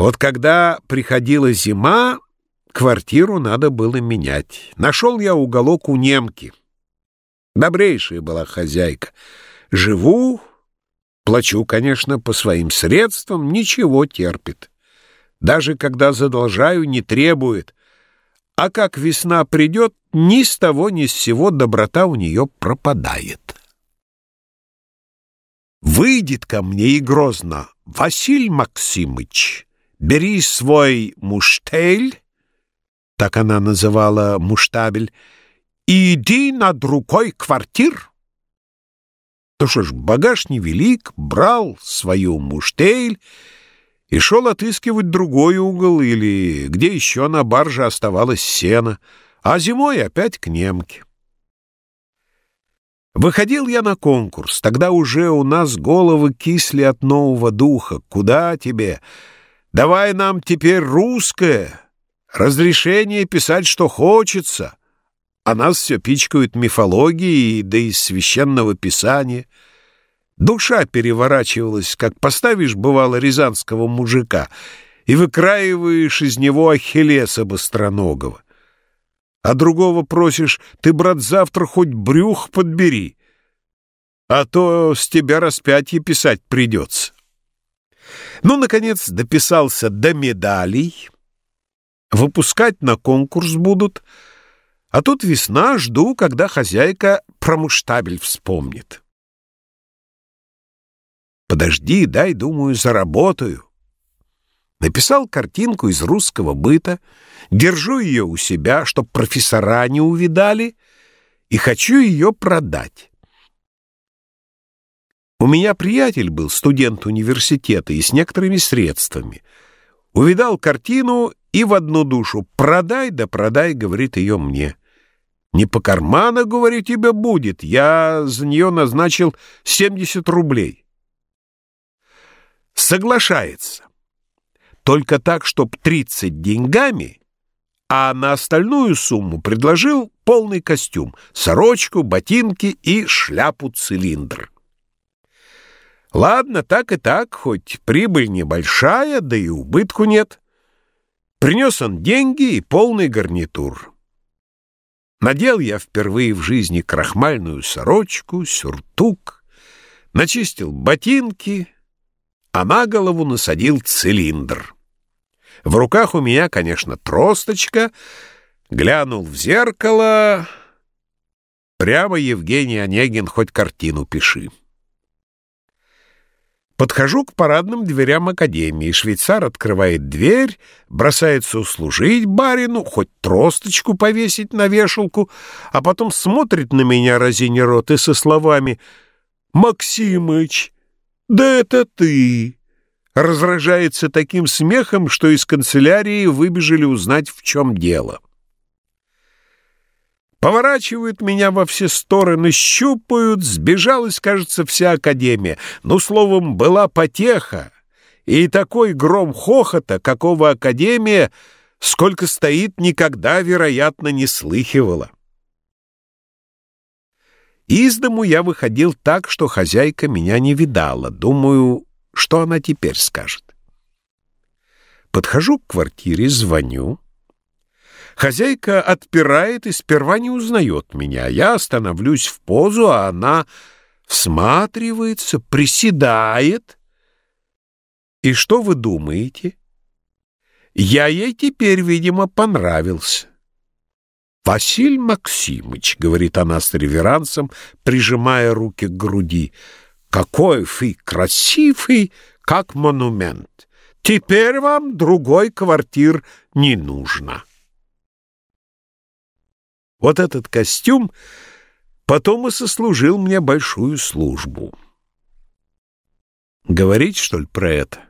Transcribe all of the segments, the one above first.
Вот когда приходила зима, квартиру надо было менять. Нашел я уголок у немки. Добрейшая была хозяйка. Живу, плачу, конечно, по своим средствам, ничего терпит. Даже когда задолжаю, не требует. А как весна придет, ни с того ни с сего доброта у нее пропадает. Выйдет ко мне и грозно, Василь Максимыч, бери свой муштель, так она называла муштабель, и иди на другой квартир. Ну что ж, багаж невелик, брал свою муштель и шел отыскивать другой угол или где еще на барже оставалось сено, а зимой опять к немке. Выходил я на конкурс, тогда уже у нас головы кисли от нового духа. Куда тебе? Давай нам теперь русское, разрешение писать, что хочется. А нас все пичкают мифологией, да и священного писания. Душа переворачивалась, как поставишь, бывало, рязанского мужика, и выкраиваешь из него Ахиллеса быстроногого. А другого просишь, ты, брат, завтра хоть брюх подбери, а то с тебя распятие писать придется. Ну, наконец, дописался до медалей. Выпускать на конкурс будут, а тут весна, жду, когда хозяйка про муштабель вспомнит. Подожди, дай, думаю, заработаю. Написал картинку из русского быта, держу ее у себя, чтоб профессора не увидали, и хочу ее продать. У меня приятель был, студент университета, и с некоторыми средствами. Увидал картину и в одну душу «продай, да продай», говорит ее мне. «Не по карману, говорю, тебе будет, я за нее назначил 70 рублей». Соглашается. Только так, чтоб 30 деньгами, а на остальную сумму предложил полный костюм, сорочку, ботинки и шляпу-цилиндр. Ладно, так и так, хоть прибыль небольшая, да и убытку нет. Принес он деньги и полный гарнитур. Надел я впервые в жизни крахмальную сорочку, сюртук, начистил ботинки — а на голову насадил цилиндр. В руках у меня, конечно, тросточка, глянул в зеркало. Прямо Евгений Онегин, хоть картину пиши. Подхожу к парадным дверям академии. Швейцар открывает дверь, бросается услужить барину, хоть тросточку повесить на вешалку, а потом смотрит на меня разиня рот и со словами «Максимыч, «Да это ты!» разражается таким смехом, что из канцелярии выбежали узнать, в чем дело. Поворачивают меня во все стороны, щупают, сбежалась, кажется, вся академия. Ну, словом, была потеха, и такой гром хохота, какого академия, сколько стоит, никогда, вероятно, не слыхивала. Из дому я выходил так, что хозяйка меня не видала. Думаю, что она теперь скажет. Подхожу к квартире, звоню. Хозяйка отпирает и сперва не узнает меня. Я становлюсь в позу, а она всматривается, приседает. И что вы думаете? Я ей теперь, видимо, понравился. «Василь Максимыч», — говорит она с реверансом, прижимая руки к груди, — «какой вы красивый, как монумент! Теперь вам другой квартир не нужно». Вот этот костюм потом и сослужил мне большую службу. Говорить, что ли, про это?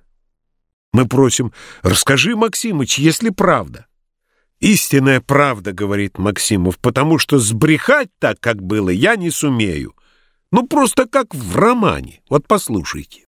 Мы просим, расскажи, Максимыч, если правда. Истинная правда, говорит Максимов, потому что сбрехать так, как было, я не сумею. Ну, просто как в романе. Вот послушайте.